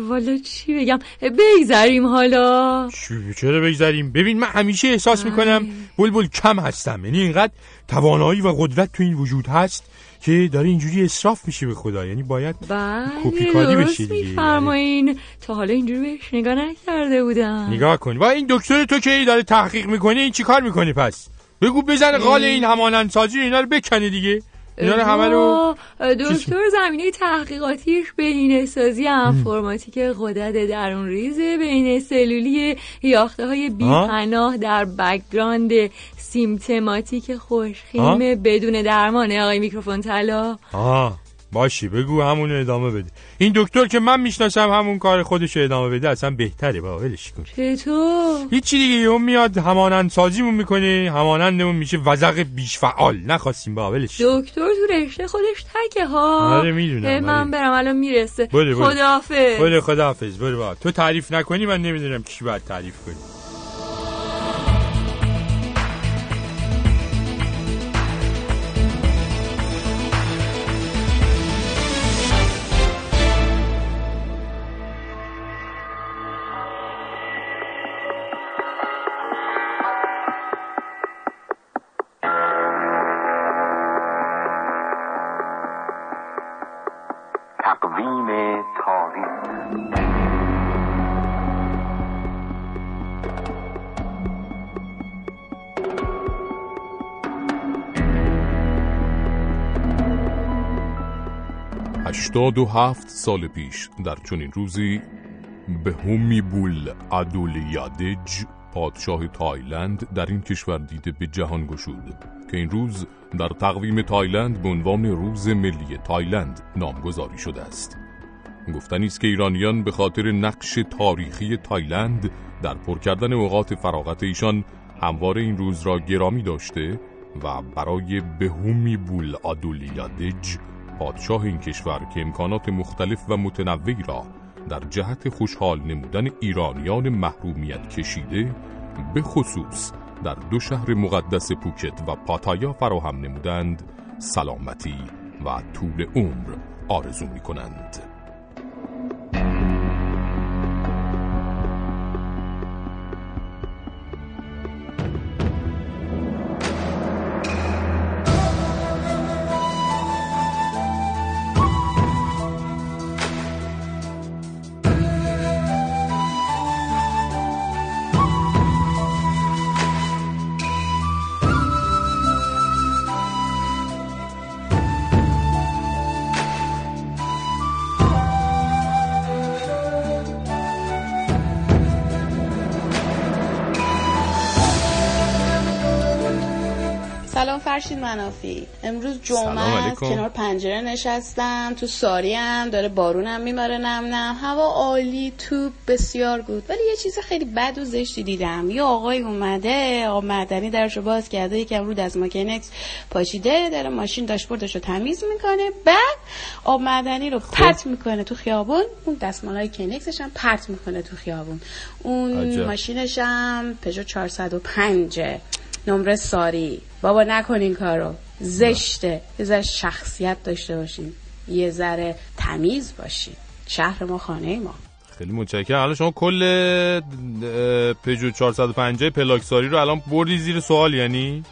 والا چی بگم؟ بگذریم حالا. چرا بگذریم؟ ببین من همیشه احساس می‌کنم بلبل کم هستم. یعنی اینقدر توانایی و قدرت تو این وجود هست که داره اینجوری اصراف میشه به خدا. یعنی باید بله کپی کاری بشه دیگه. فرمایین تا حالا اینجوری بهش نگاه نکرده بودم. نگاه کن. و این دکتر تو که داره تحقیق می‌کنه؟ این چیکار می‌کنی پس؟ بگو بزن قال این همانندسازی اینا رو بکنه دیگه. اینا رو همه رو دکتر زمینه تحقیقاتیش بهینه سازی انفرماتیک غدد درون ریزه بین سلولی یاخته های بیپناه در بکگراند سیمتماتیک خوشخیم بدون درمانه آقای میکروفون طلا. باشی بگو همون ادامه بده این دکتر که من می‌شناسم همون کار خودش ادامه بده اصلا بهتره با ولش کن. چطور؟ هیچی دیگه اون میاد همانند سازیمون می‌کنه همانندمون میشه وزق بیش فعال نخواستیم با ولش دکتر تو رشته خودش تکه ها. آره می‌دونم من آره. برم الان می‌رسه. خداحافظ. بله خداحافظ. بله تو تعریف نکنی من نمی‌دونم کی باید تعریف کنی. هشتاد و هفت سال پیش در چنین روزی بهومیبول آدولیادج پادشاه تایلند در این کشور دیده به جهان گشود که این روز در تقویم تایلند به عنوان روز ملی تایلند نامگذاری شده است. گفتنی است که ایرانیان به خاطر نقش تاریخی تایلند در پر کردن اوقات فراغت ایشان همواره این روز را گرامی داشته و برای بهومی بول آدولیادج پادشاه این کشور که امکانات مختلف و متنوعی را در جهت خوشحال نمودن ایرانیان محرومیت کشیده به خصوص در دو شهر مقدس پوکت و پاتایا فراهم نمودند سلامتی و طول عمر آرزو می کنند. امروز جمعه. کنار پنجره نشستم تو ساری هم داره بارونم میباره نم نم. هوا عالی تو بسیار بود ولی یه چیز خیلی بد و زشتی دیدم. یه آقای اومده آقا مدنی درشو باز کرده یکم رو از ماکینکس پاشیده داره ماشین داشبوردش رو تمیز می‌کنه. بعد آب معدنی رو پرت می‌کنه تو خیابون. اون دستمالای کنکسش هم پرت می‌کنه تو خیابون. اون عجب. ماشینش هم پژو 405 نمره ساری. بابا نکنین این کارو. زشته. یه ذره شخصیت داشته باشین. یه ذره تمیز باشین. شهر ما خانه ما. خیلی متشکرم. الان شما کل پژو 450 پلاکساری رو الان بردی زیر سوال یعنی؟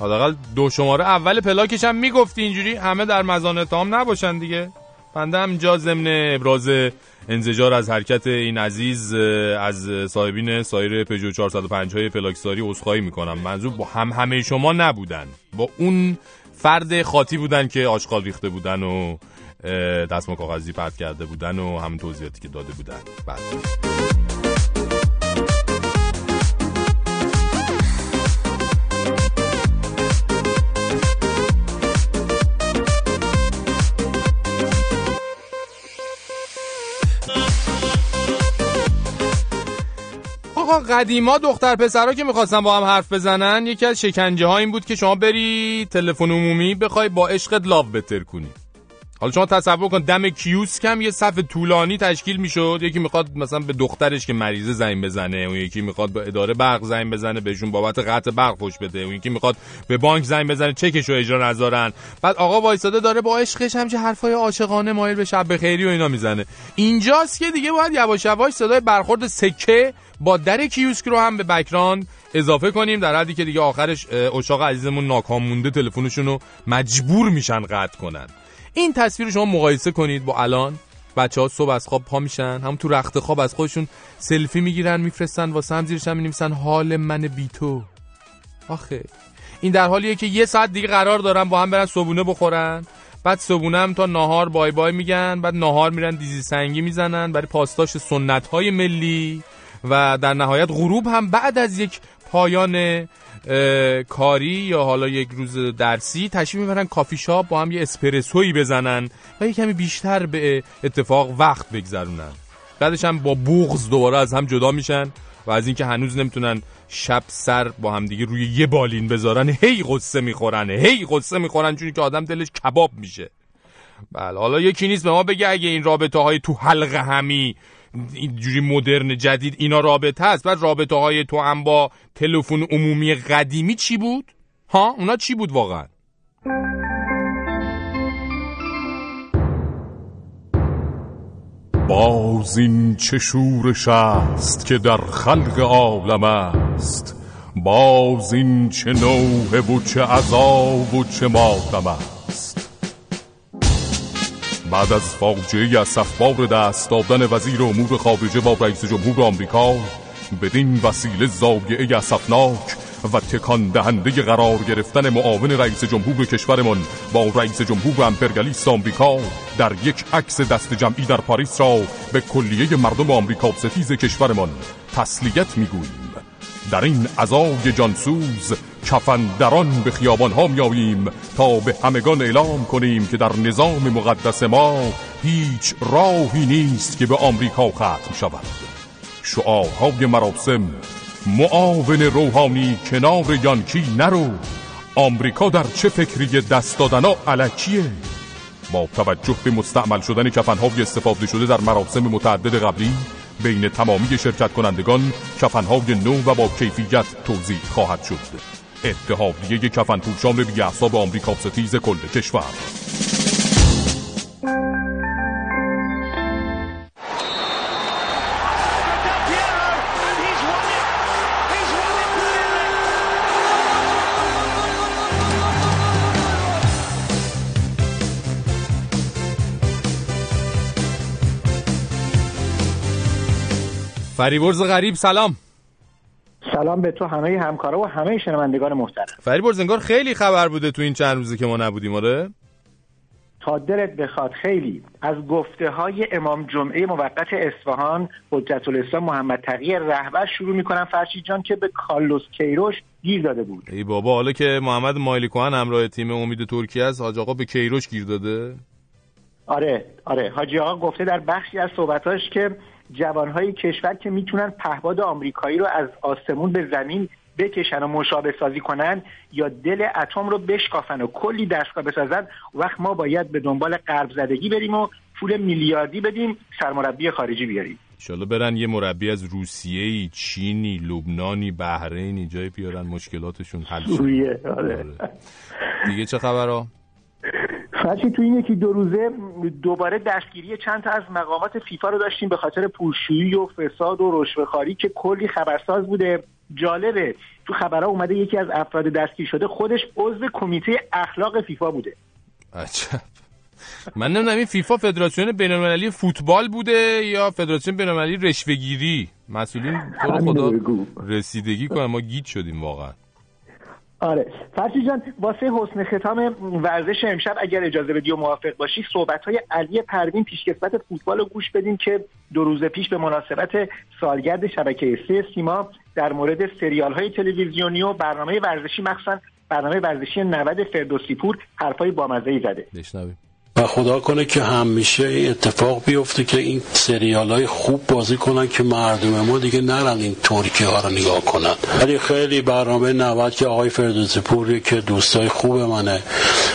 حداقل دو شماره. اول پلاکش هم می‌گفتی اینجوری همه در مزان اتهام نباشن دیگه. بنده هم اینجا ضمن ابراز انزجار از حرکت این عزیز از صاحبین سایر پژو 450 پلاکساری عذرخواهی می‌کنم. منظور با هم همه شما نبودن. با اون فرد خاطی بودن که آشغال ریخته بودن و اه، دستمال کاغذی پرت کرده بودن و همون توضیحاتی که داده بودن. بله. آقا قدیما دختر پسرا که می‌خواستن با هم حرف بزنن یکی از شکنجه ها این بود که شما بری تلفن عمومی بخوای با عشقت لاو بتر کنی. حالا شما تصور کن دم کیوسک هم یه صف طولانی تشکیل می‌شد. یکی می‌خواد مثلا به دخترش که مریضه زنگ بزنه اون یکی می‌خواد به اداره برق زنگ بزنه بهشون بابت قطع برق فوش بده. اون یکی می‌خواد به بانک زنگ بزنه چکشو اجرا نذارن. بعد آقا وایساده داره با عشقش همچه حرفای عاشقانه مایل به شب بخیری و اینا می‌زنه. اینجاست که دیگه باید یواش یواش صدای برخورد سکه با در کیوسک رو هم به بکراند اضافه کنیم در حدی که دیگه آخرش اشاق عزیزمون ناکام مونده تلفنشون رو مجبور میشن قطع کنن. این تصویر رو شما مقایسه کنید با الان. بچه ها صبح از خواب پا میشن هم تو رخت خواب از خودشون سلفی می‌گیرن میفرستن واسه هم زیرش هم حال من بی تو. آخه. این در حالیه که یه ساعت دیگه قرار دارن با هم برن صبونه بخورن. بعد صبونه هم تا نهار بای بای میگن بعد نهار میرن دیزی سنگی می‌زنن برای پاسداش سنت های ملی. و در نهایت غروب هم بعد از یک پایان کاری یا حالا یک روز درسی تشریف می‌برن کافی شاپ با هم یه اسپرسویی بزنن و یه کمی بیشتر به اتفاق وقت بگذرونن. بعدش هم با بغض دوباره از هم جدا میشن و از اینکه هنوز نمی‌تونن شب سر با هم دیگه روی یه بالین بذارن هی قصه می‌خورن هی قصه می‌خورن چون که آدم دلش کباب میشه. بله حالا یکی نیست به ما بگه اگه این رابطه های تو حلقه همی اینجوری مدرن جدید اینا رابطه هست بعد رابطه های تو هم با تلفن عمومی قدیمی چی بود؟ ها اونا چی بود واقعا؟ باز این چه شورش است که در خلق عالم است باز این چه نوه و چه عذاب و چه ماتم است بعد از فاجعه اسفبار دست دادن وزیر امور خارجه با رئیس جمهور آمریکا بدین وسیله زایعه اسفناک و تکان دهنده قرار گرفتن معاون رئیس جمهور کشورمان با رئیس جمهور امپریالیست آمریکا در یک عکس دست جمعی در پاریس را به کلیه مردم آمریکا ستیز کشورمان تسلیت می‌گوییم. در این ازای جانسوز کفن دران به خیابان ها میاییم تا به همگان اعلام کنیم که در نظام مقدس ما هیچ راهی نیست که به آمریکا ختم شود. شعارهای مراسم معاون روحانی کنار یانکی نرو. آمریکا در چه فکری دست دادنا علکیه؟ با توجه به مستعمل شدن کفنهای استفاده شده در مراسم متعدد قبلی بین تمامی شرکت کنندگان کفنهای نو و با کیفیت توضیح خواهد شد. اتحادیه کفن پوشان بیعصاب آمریکا ستیز کل کشور. فریبرز غریب سلام. سلام به تو همه همکارا و همه شنوندگان محترم. فریبرز انگار خیلی خبر بوده تو این چند روزه که ما نبودیم آره؟ تا دلت بخواد خیلی. از گفته های امام جمعه موقت اصفهان حجت الاسلام محمد تقی رهبر شروع می‌کنم فرشید جان که به کارلوس کیروش گیر داده بود. ای بابا حالا که محمد مایلی کوهن همراه تیم امید ترکیه است حاج آقا به کیروش گیر داده؟ آره آره. حاجی آقا گفته در بخشی از صحبتاش که جوانهای کشور که می‌تونن پهباد آمریکایی رو از آسمون به زمین بکشن و مشابه سازی کنن یا دل اتم رو بشکافن و کلی دستگاه بسازن وقت ما باید به دنبال قرب زدگی بریم و پول میلیاردی بدیم سرمربی خارجی بیاریم. انشالله برن یه مربی از روسیه چینی لبنانی بحرینی جای بیارن مشکلاتشون حل سوریه آره. دیگه چه خبر فرشی تو این یکی دو روزه دوباره دستگیری چند تا از مقامات فیفا رو داشتیم به خاطر پولشویی و فساد و رشوه‌خواری که کلی خبرساز بوده. جالبه. تو خبرها اومده یکی از افراد دستگیر شده خودش عضو کمیته اخلاق فیفا بوده. عجب. من نمی‌دونم این فیفا فدراسیون بین‌المللی فوتبال بوده یا فدراسیون بین‌المللی رشوه‌گیری؟ مسئولین تو رو خدا رسیدگی کنن. ما گیت شدیم واقعا. آره. فرشی جان واسه حسن ختام ورزش امشب اگر اجازه بدی و موافق باشی صحبت های علی پروین پیشکسوت فوتبال رو گوش بدیم که دو روز پیش به مناسبت سالگرد شبکه سه سیما در مورد سریال های تلویزیونی و برنامه ورزشی مخصوصا برنامه ورزشی 90 فردوسی پور حرفای بامزه زده. بشنویم. و خدا کنه که همیشه این اتفاق بیفته که این سریال های خوب بازی کنن که مردم ما دیگه نرن این ترکی ها رو نگاه کنن. ولی خیلی برنامه 90 که آقای فردوسی پوری که دوستای خوب منه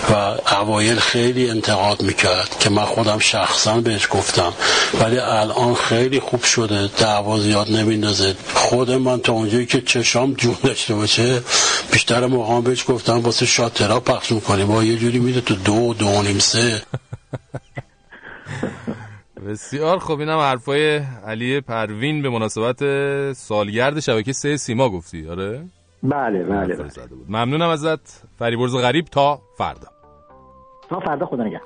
و اوایل خیلی انتقاد می‌کرد که من خودم شخصا بهش گفتم. ولی الان خیلی خوب شده دعوا زیاد نمیندازه. خود من تا اونجایی که چشام جون داشته باشه بیشتر موقع بهش گفتم واسه شاترا پخش می‌کنیم با یه جوری میده تو دو دو نیم سه. بسیار خب اینم حرفای علی پروین به مناسبت سالگرد شبکه سه سیما گفتی. آره؟ بله بله, بله. ممنونم ازت. فریبرز غریب تا فردا. تا فردا خدا نگه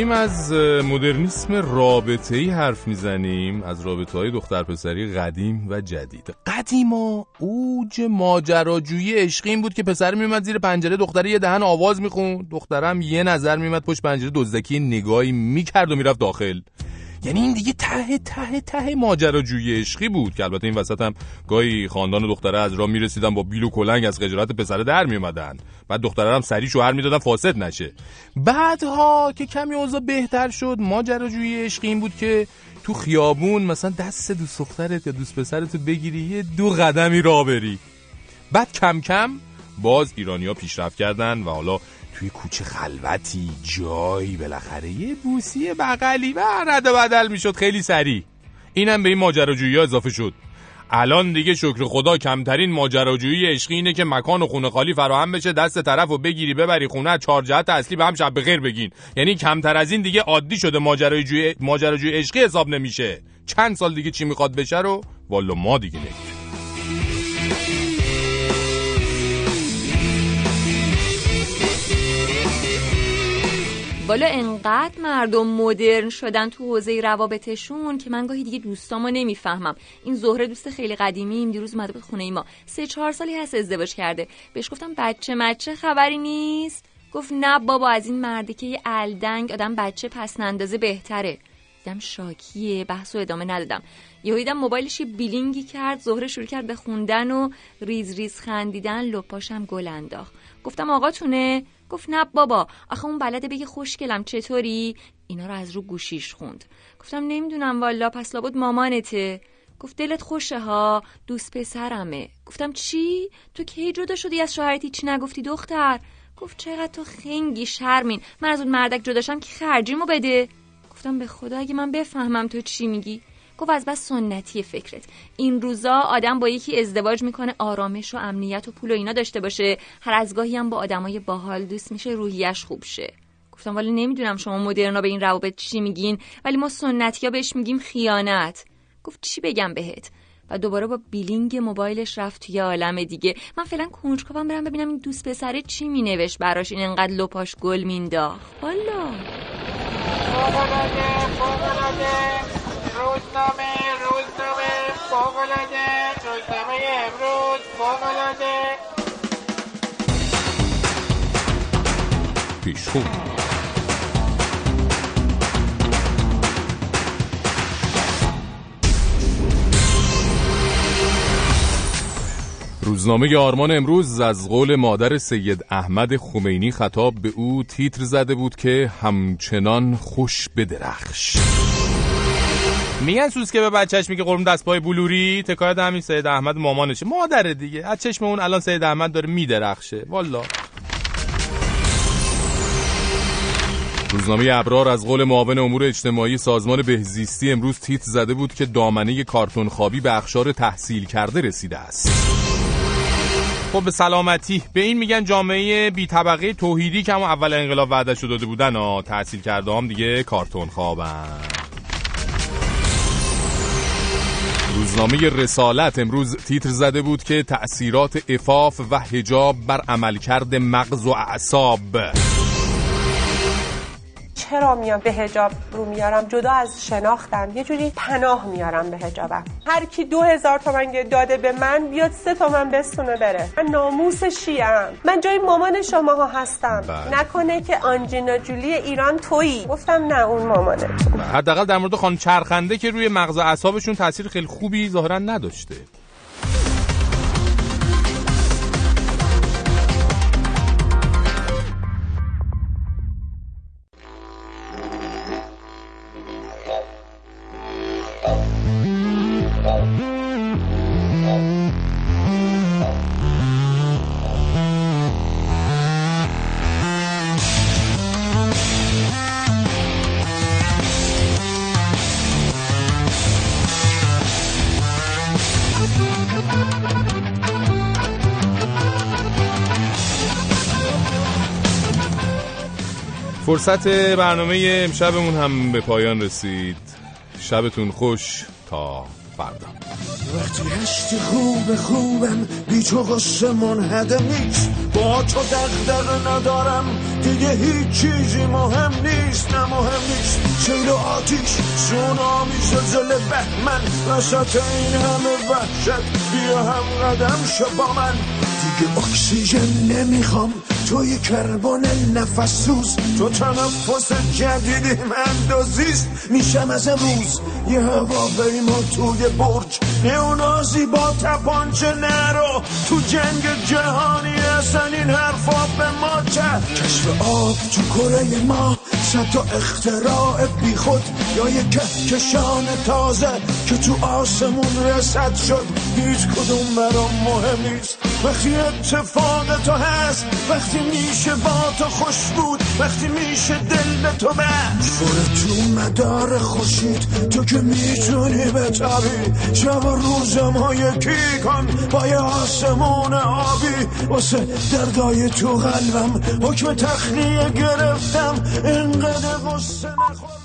داریم از مدرنیسم رابطه ای حرف می‌زنیم. از رابطه های دختر پسری قدیم و جدید. قدیما اوج ماجراجویی عشقی این بود که پسر میومد زیر پنجره دختر یه دهن آواز می‌خوند. دخترم یه نظر میومد پشت پنجره دزدکی نگاهی می‌کرد و می‌رفت داخل. یعنی این دیگه ته ته ته ماجراجویی عشقی بود که البته این وسط هم گاهی خاندان دختره از راه می‌رسیدن با بیل و کلنگ از خجالت پسر در میومدن بعد دختره هم سری شوهر می‌دادن فاسد نشه. بعدها که کمی اوضاع بهتر شد ماجراجویی عشقی این بود که تو خیابون مثلا دست دوست دخترت یا دوست پسرتو بگیری یه دو قدمی را بری. بعد کم کم باز ایرانیا پیشرفت کردن و حالا توی کوچه خلوتی جایی بالاخره یه بوسی بغلی. و رد و بدل می‌شد خیلی سریع. اینم به این ماجراجویی اضافه شد. الان دیگه شکر خدا کمترین ماجراجویی عشقی اینه که مکان و خونه خالی فراهم بشه دست طرف و بگیری ببری خونه چهار جهت اصلی به هم شب بخیر بگین. یعنی کمتر از این دیگه عادی شده ماجراجویی ماجراجویی عشقی حساب نمیشه. چند سال دیگه چی می‌خواد بشه رو؟ والا ما دیگه نمی‌دونیم. والا انقدر مردم مدرن شدن تو حوزه روابطشون که من گاهی دیگه دوستامو نمی‌فهمم. این زهره دوست خیلی قدیمیم دیروز اومده بود خونه ای ما سه چهار سالی هست ازدواج کرده. بهش گفتم بچه مچه خبری نیست؟ گفت نه بابا از این مردی که یه الدنگ آدم بچه پس نندازه بهتره. دیدم شاکیه بحث و ادامه ندادم. یهو دیدم موبایلش یه بیلینگی کرد زهره شروع کرد به خوندن و ریز ریز خندیدن لپاشم گل انداخت. گفتم آقاتونه گفت نه بابا آخه اون بلده بگه خوشگلم چطوری؟ اینا رو از رو گوشیش خوند. گفتم نمی‌دونم والا پس لابد مامانته. گفت دلت خوشه ها دوست پسرمه. گفتم چی؟ تو کی جدا شدی از شوهرت؟ چی نگفتی دختر؟ گفت چقدر تو خنگی شرمین. من از اون مردک جداشم که خرجیمو بده. گفتم به خدا اگه من بفهمم تو چی میگی. گفت از بس سنتی فکرت. این روزا آدم با یکی ازدواج می‌کنه آرامش و امنیت و پول و اینا داشته باشه. هر از گاهی هم با آدمای باحال دوست میشه روحیش خوب شه. گفتم ولی نمی‌دونم شما مدرنا به این روابط چی میگین ولی ما سنتی ها بهش میگیم خیانت. گفت چی بگم بهت؟ و دوباره با بیلینگ موبایلش رفت توی عالم دیگه. من فعلا کنجکاوم برم ببینم این دوست پسره چی مینوشت براش. این انقدر لپاش گل مینداخت والا. روزنامه روزنامه فوقلاده روزنامه امروز فوقلاده پیشخون روزنامه آرمان امروز از قول مادر سید احمد خمینی خطاب به او تیتر زده بود که همچنان خوش بدرخش. میگن سوز که به بچهش میگه قرم دست پای بلوری؟ تکایت همین سید احمد مامانشه. مادره دیگه. از چشم اون الان سید احمد داره میدرخشه. والا روزنامه ابرار از قول معاون امور اجتماعی سازمان بهزیستی امروز تیتر زده بود که دامنه کارتون خوابی به اخشار تحصیل کرده رسیده است. خب به سلامتی. به این میگن جامعه بی طبقه توحیدی که همون اول انقلاب وعده شده داده بودن. ها تحصیل کرده هم دیگه کارتون خوابن روزنامه رسالت امروز تیتر زده بود که تأثیرات افاف و هجاب بر عملکرد مغز و اعصاب. چرا میام به هجاب رو میارم؟ جدا از شناختم. یه جوری پناه میارم به هجابم هر کی دو هزار تومن داده به من بیاد سه تومن بستونه بره. من ناموس شیم من جای مامان شماها هستم. بله. نکنه که آنجینا جولی ایران تویی. گفتم نه اون مامانه حداقل در مورد خانم چرخنده که روی مغز و اعصابشون تاثیر خیلی خوبی ظاهرا نداشته. فرصت برنامه امشبمون هم به پایان رسید. شبتون خوش تا فردا. وقتی هشتی خوب خوبم بی تو قصه منهدم نیست. با تو دغدغه ندارم دیگه هیچ چیزی مهم نیست نه مهم نیست. سیل و آتیش سونامی زلزله بهمن. وسط این همه وحشت بیا هم قدم شو با من. دیگه اکسیژن نمی‌خوام توی کربن نفس سوز. تو تنفس جدیدی من دوزیست میشم از امروز یه هواپیما توی برج. نئونازی با تپانچه نرو. تو جنگ جهانی اصلا این حرفا به ما چه کشف آب تو کره ما صد تا اختراع بی خود. یا یک کهکشان تازه که تو آسمون رسد شد. هیچ کدوم برام مهم نیست. وقتی اتفاق تو هست وقتی میشه با تو خوش بود وقتی میشه دل به تو بست. برو تو مدار خوشید تو که می‌تونی بتابی. شب و روزم ها یکی کن با یه آسمون آبی. واسه دردای تو قلبم حکم تخلیه گرفتم. اینقدر غصه نخور.